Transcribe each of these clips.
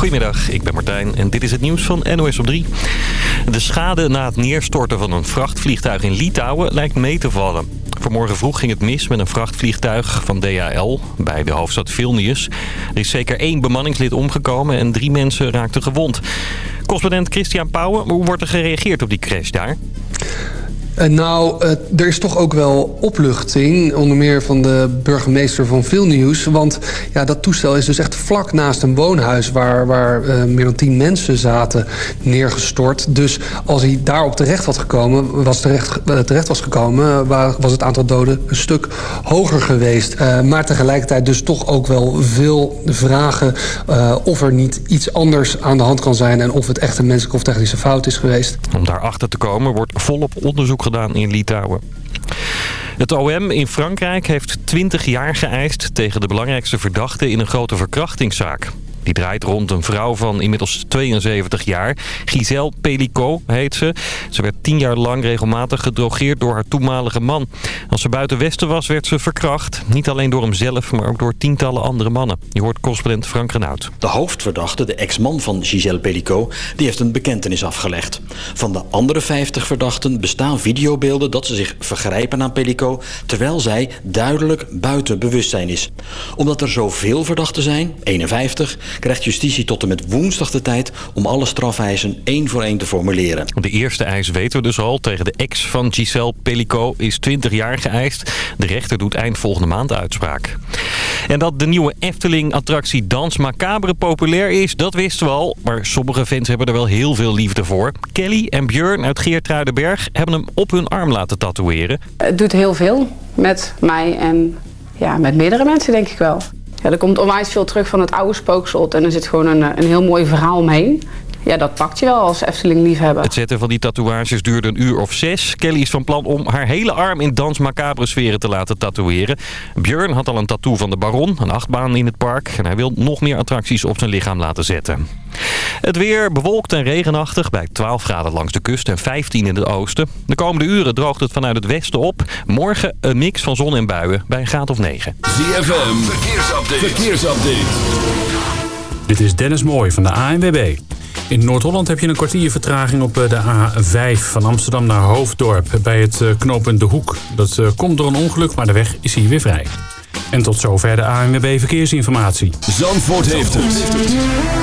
Goedemiddag, ik ben Martijn en dit is het nieuws van NOS op 3. De schade na het neerstorten van een vrachtvliegtuig in Litouwen lijkt mee te vallen. Vanmorgen vroeg ging het mis met een vrachtvliegtuig van DHL bij de hoofdstad Vilnius. Er is zeker één bemanningslid omgekomen en drie mensen raakten gewond. Correspondent Christian Pauwen, hoe wordt er gereageerd op die crash daar? Uh, nou, uh, er is toch ook wel opluchting. Onder meer van de burgemeester van Vilnius. Want ja, dat toestel is dus echt vlak naast een woonhuis... waar, waar uh, meer dan tien mensen zaten neergestort. Dus als hij daarop terecht, had gekomen, was terecht, terecht was gekomen... was het aantal doden een stuk hoger geweest. maar tegelijkertijd dus toch ook wel veel vragen... of er niet iets anders aan de hand kan zijn... en of het echt een menselijke of technische fout is geweest. Om daarachter te komen wordt volop onderzoek gedaan in Litouwen. Het OM in Frankrijk heeft 20 jaar geëist tegen de belangrijkste verdachte in een grote verkrachtingszaak. Die draait rond een vrouw van inmiddels 72 jaar. Giselle Pellicot heet ze. Ze werd tien jaar lang regelmatig gedrogeerd door haar toenmalige man. Als ze buiten Westen was, werd ze verkracht. Niet alleen door hemzelf, maar ook door tientallen andere mannen. Je hoort correspondent Frank Renaud. De hoofdverdachte, de ex-man van Giselle Pellicot, die heeft een bekentenis afgelegd. Van de andere 50 verdachten bestaan videobeelden dat ze zich vergrijpen aan Pellicot... terwijl zij duidelijk buiten bewustzijn is. Omdat er zoveel verdachten zijn, 51 krijgt justitie tot en met woensdag de tijd om alle strafeisen één voor één te formuleren. De eerste eis weten we dus al. Tegen de ex van Giselle Pellicot is 20 jaar geëist. De rechter doet eind volgende maand uitspraak. En dat de nieuwe Efteling-attractie Dans Macabre populair is, dat wisten we al. Maar sommige fans hebben er wel heel veel liefde voor. Kelly en Björn uit Geertruidenberg hebben hem op hun arm laten tatoeëren. Het doet heel veel met mij en ja, met meerdere mensen denk ik wel. Ja, er komt onwijs veel terug van het oude spookslot en er zit gewoon een, een heel mooi verhaal omheen. Ja, dat pakt je wel als Efteling-liefhebber. Het zetten van die tatoeages duurde een uur of zes. Kelly is van plan om haar hele arm in dans macabre sferen te laten tatoeëren. Björn had al een tattoo van de Baron, een achtbaan in het park. En hij wil nog meer attracties op zijn lichaam laten zetten. Het weer bewolkt en regenachtig bij 12 graden langs de kust en 15 in het oosten. De komende uren droogt het vanuit het westen op. Morgen een mix van zon en buien bij een graad of 9. ZFM, verkeersupdate. verkeersupdate. Dit is Dennis Mooij van de ANWB. In Noord-Holland heb je een kwartier vertraging op de A5 van Amsterdam naar Hoofddorp bij het knooppunt De Hoek. Dat komt door een ongeluk, maar de weg is hier weer vrij. En tot zover de ANWB Verkeersinformatie. Zandvoort heeft het.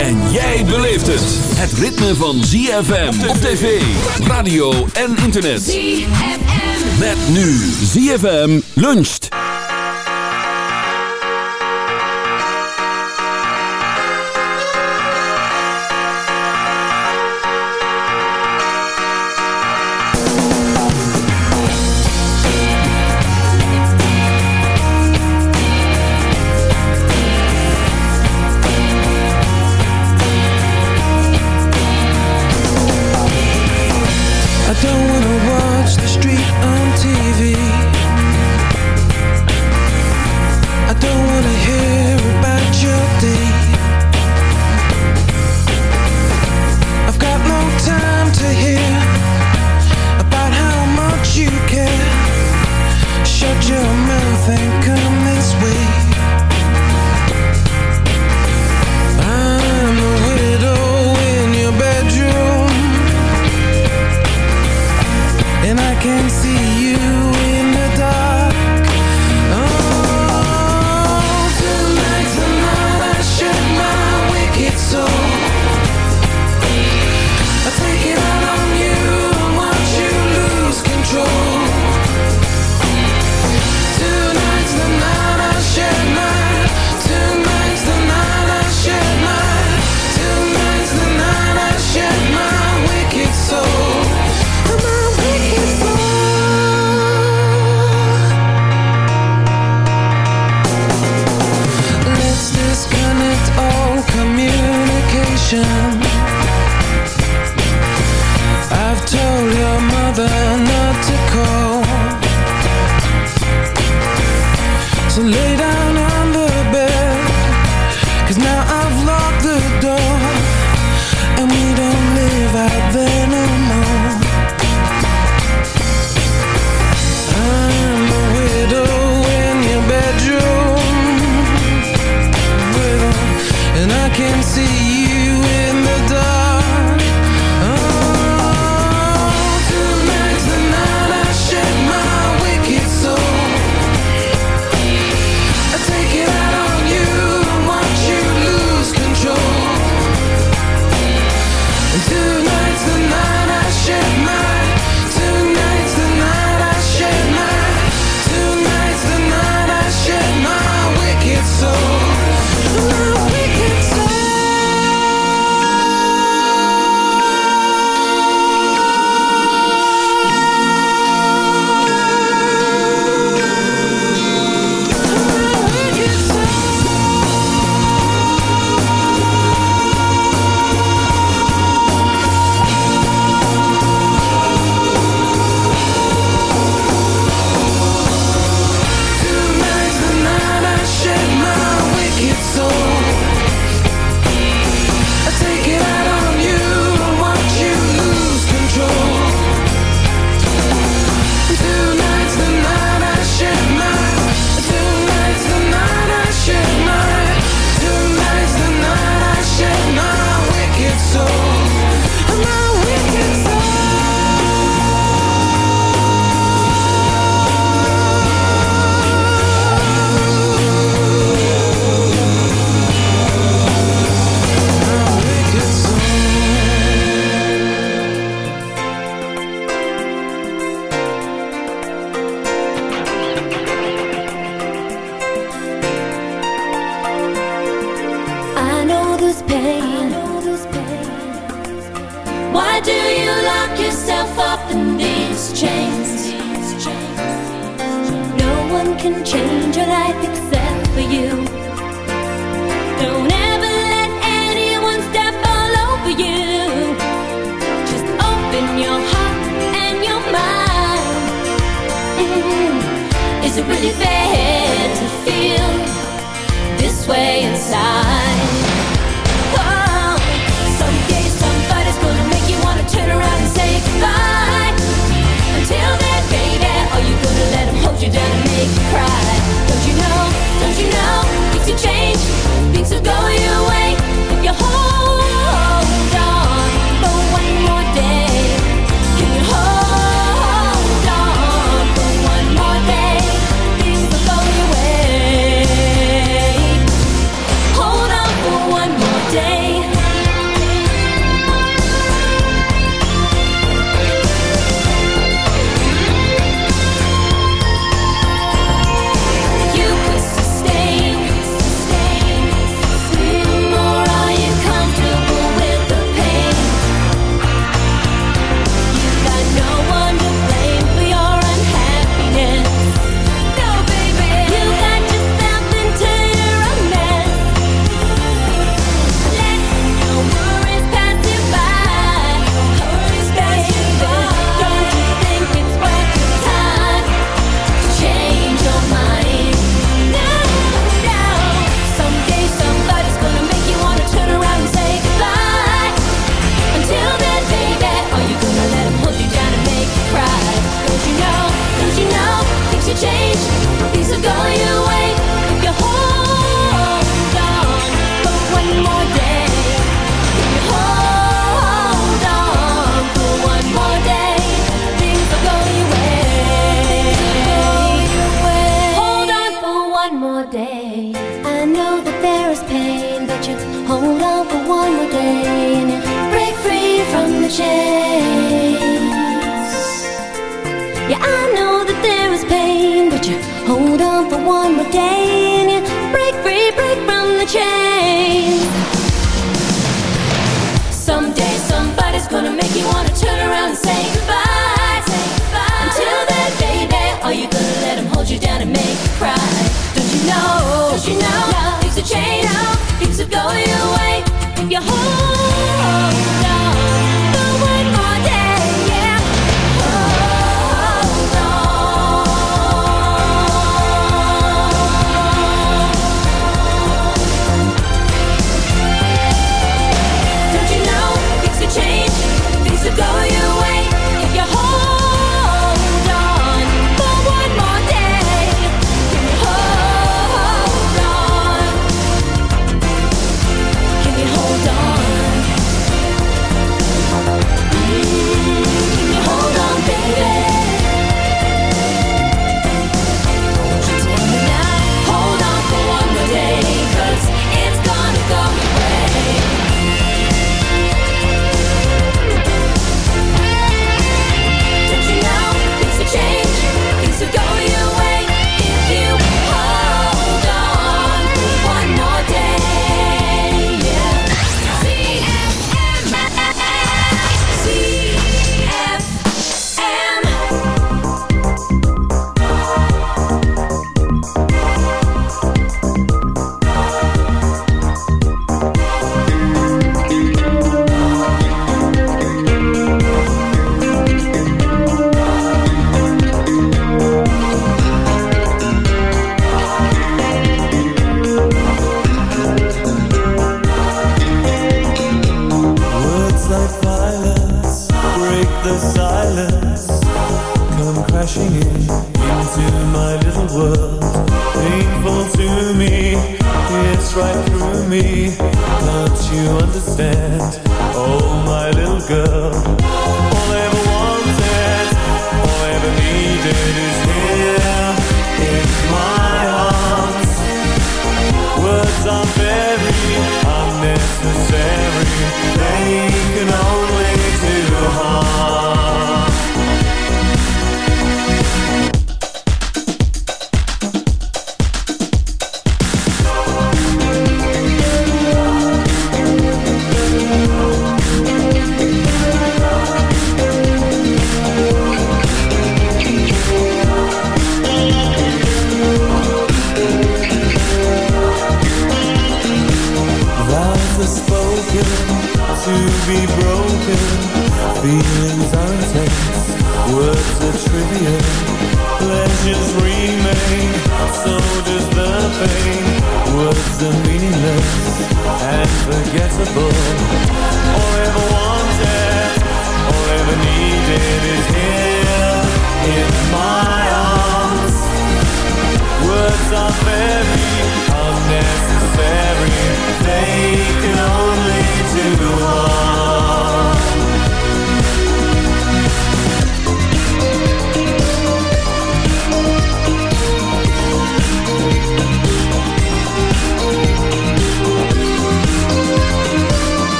En jij beleeft het. Het ritme van ZFM op tv, radio en internet. ZFM. Met nu ZFM luncht. Understand?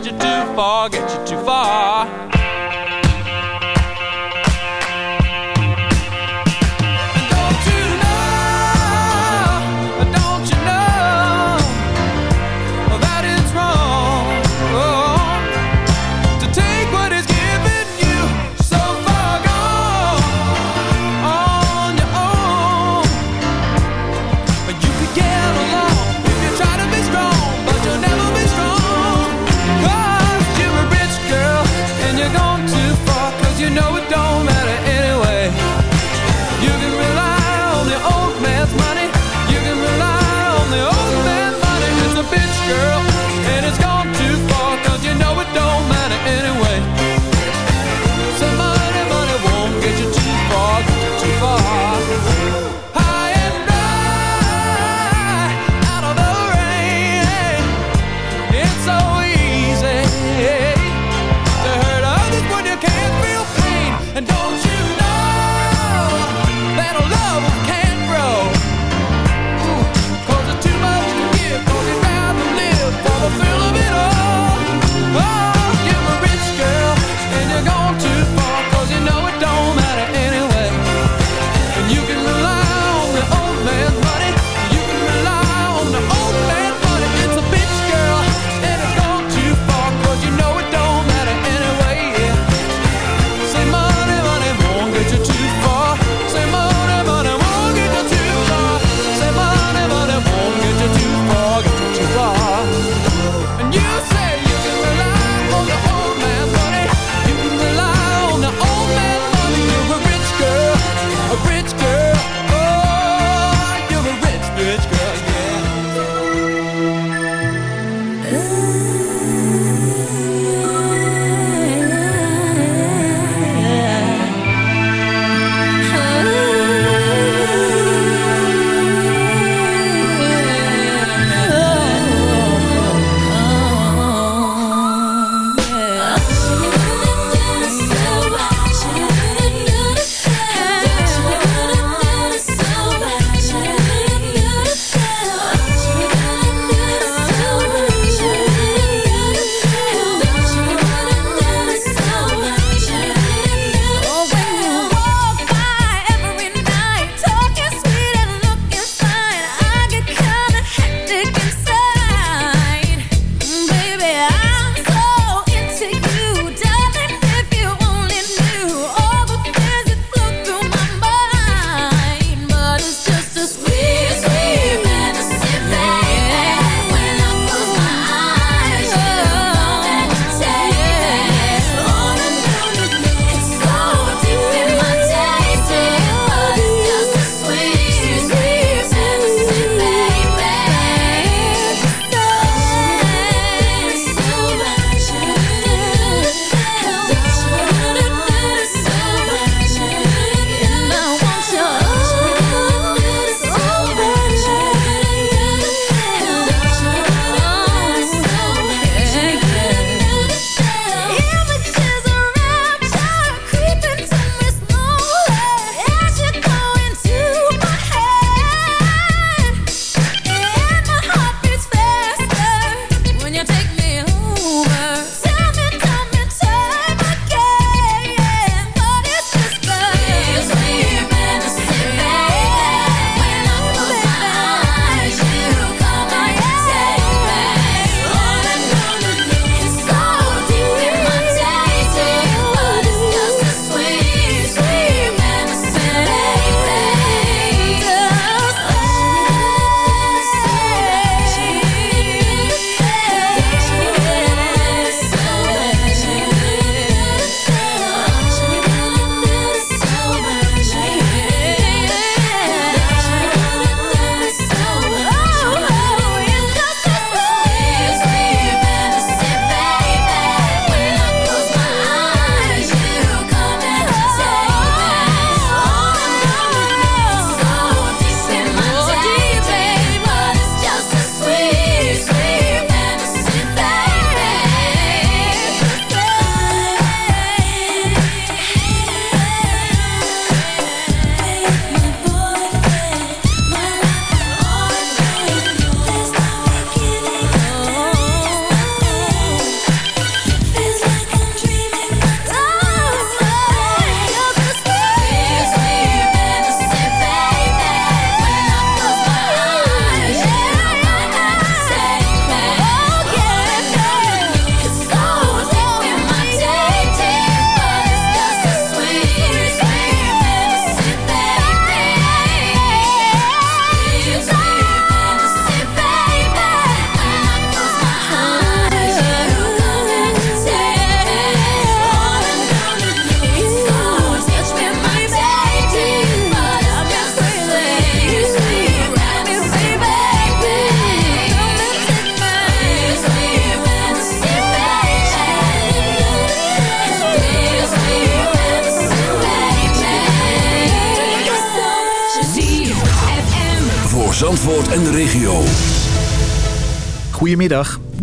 get you too far. Get you to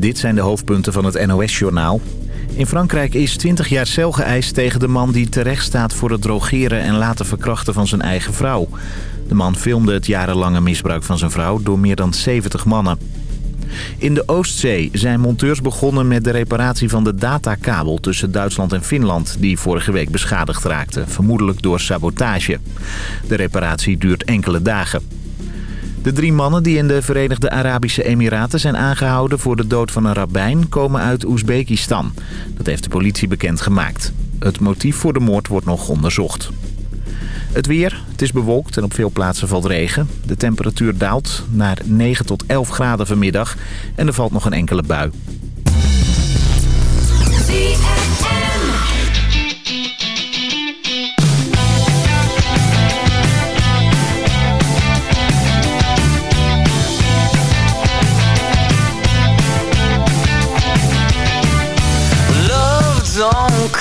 Dit zijn de hoofdpunten van het NOS-journaal. In Frankrijk is 20 jaar cel geëist tegen de man die terecht staat voor het drogeren en laten verkrachten van zijn eigen vrouw. De man filmde het jarenlange misbruik van zijn vrouw door meer dan 70 mannen. In de Oostzee zijn monteurs begonnen met de reparatie van de datakabel tussen Duitsland en Finland... die vorige week beschadigd raakte, vermoedelijk door sabotage. De reparatie duurt enkele dagen. De drie mannen die in de Verenigde Arabische Emiraten zijn aangehouden voor de dood van een rabbijn komen uit Oezbekistan. Dat heeft de politie bekendgemaakt. Het motief voor de moord wordt nog onderzocht. Het weer. Het is bewolkt en op veel plaatsen valt regen. De temperatuur daalt naar 9 tot 11 graden vanmiddag en er valt nog een enkele bui.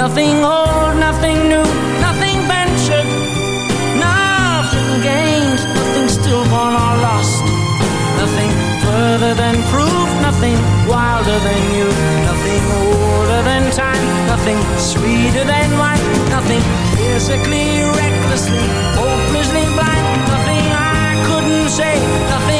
Nothing old, nothing new, nothing ventured, nothing gained, nothing stillborn or lost, nothing further than proof, nothing wilder than you, nothing older than time, nothing sweeter than wine, nothing physically, recklessly, hopelessly blind, nothing I couldn't say, nothing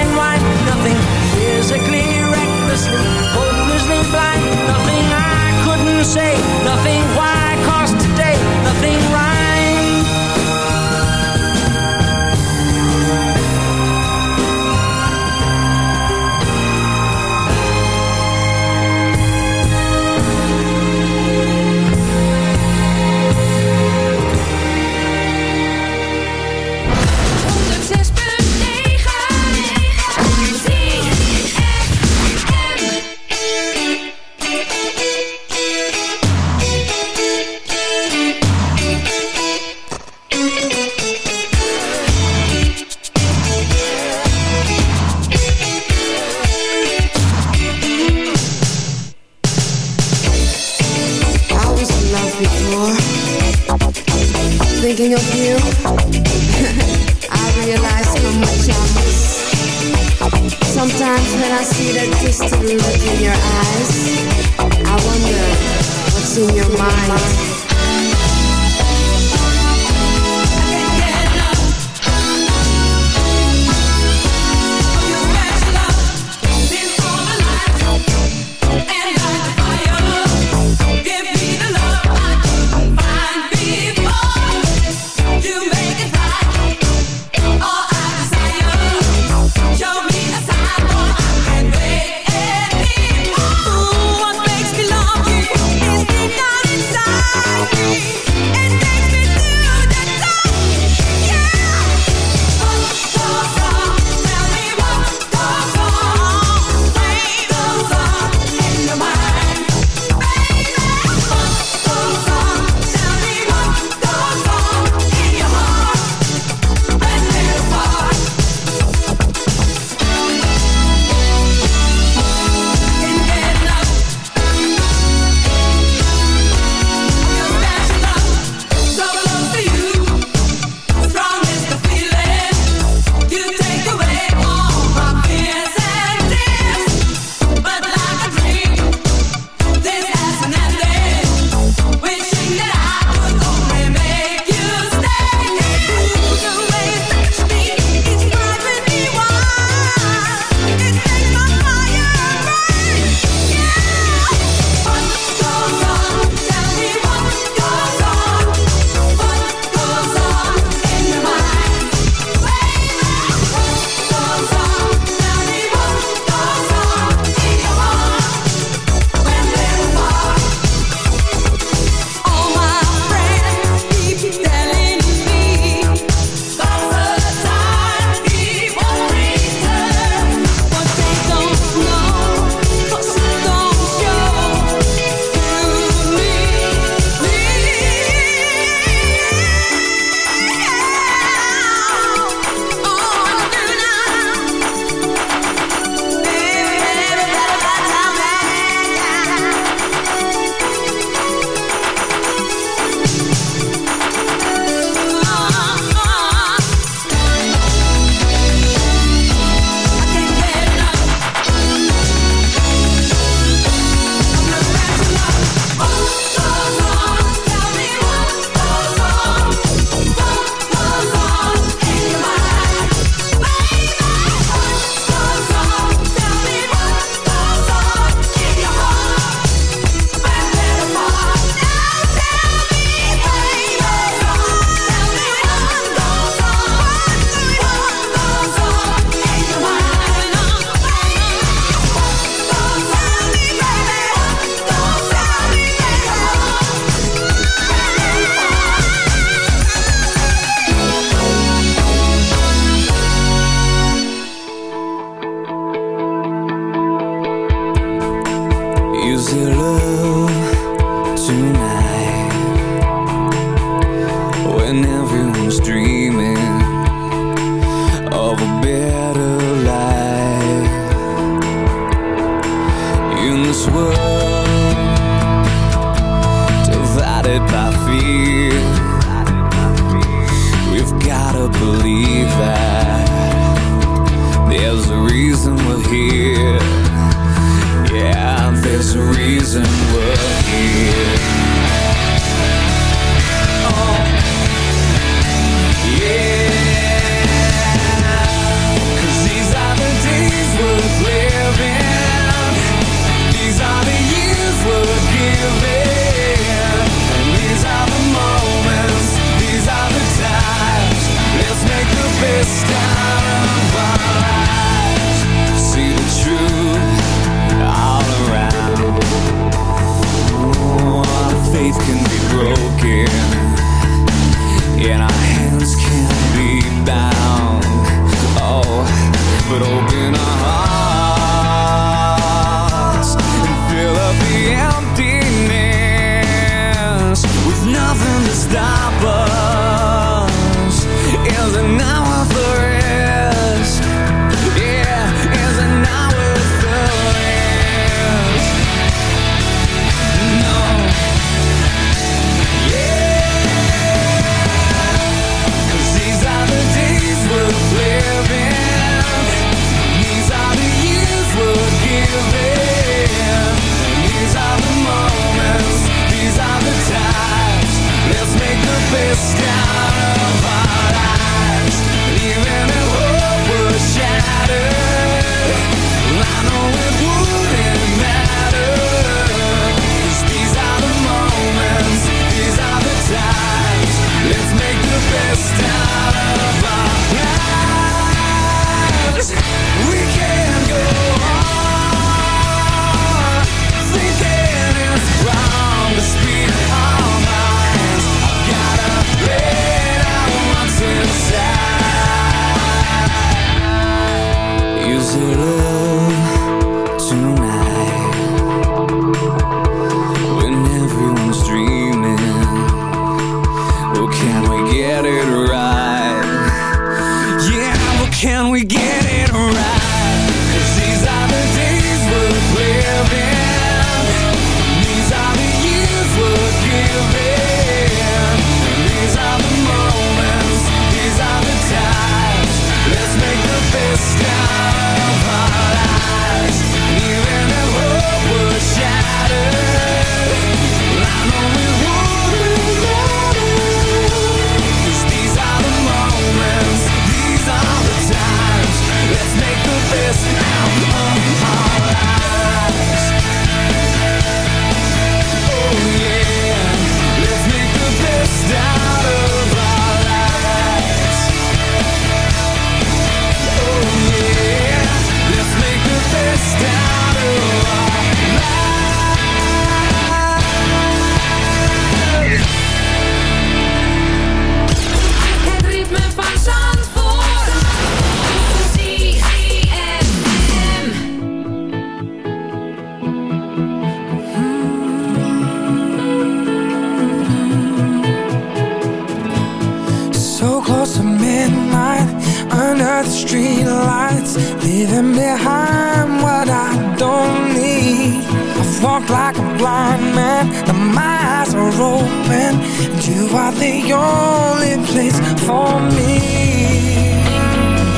Leaving behind what I don't need. I've walked like a blind man And my eyes are open. And you are the only place for me.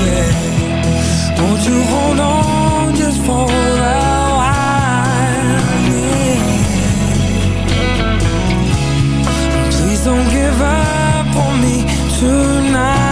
Yeah. Won't you hold on just for a don't give up on me tonight.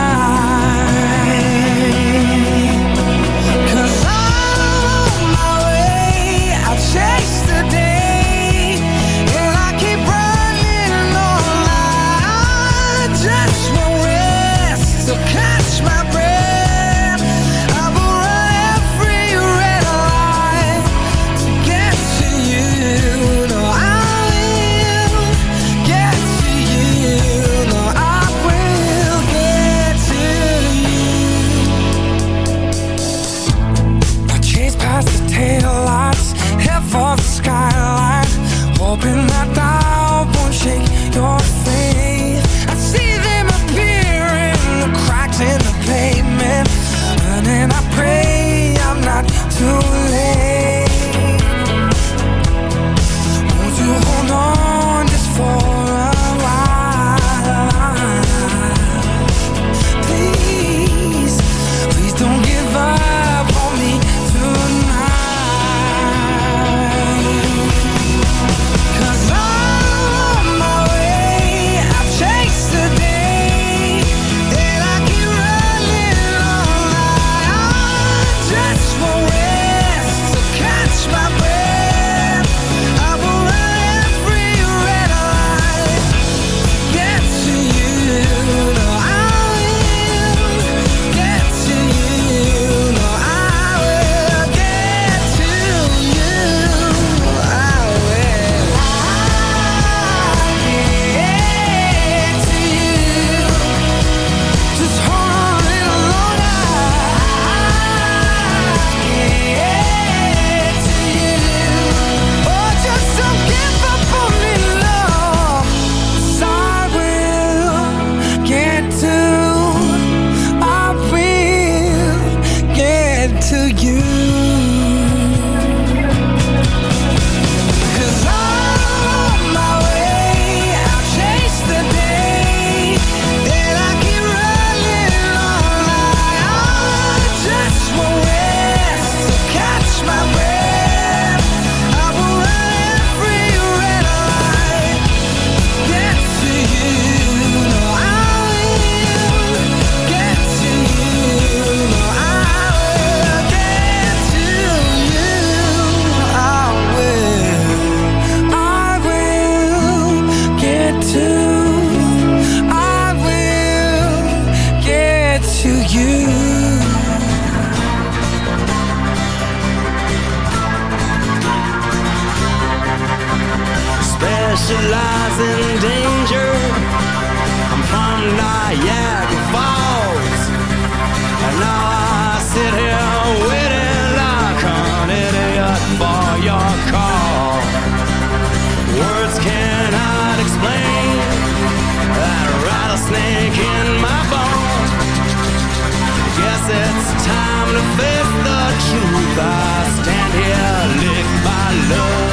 truth I stand here, lick my love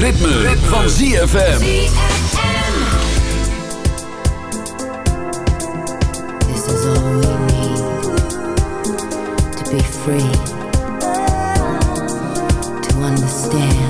ritme, ritme. van ZFM. This is all we need to be free, to understand.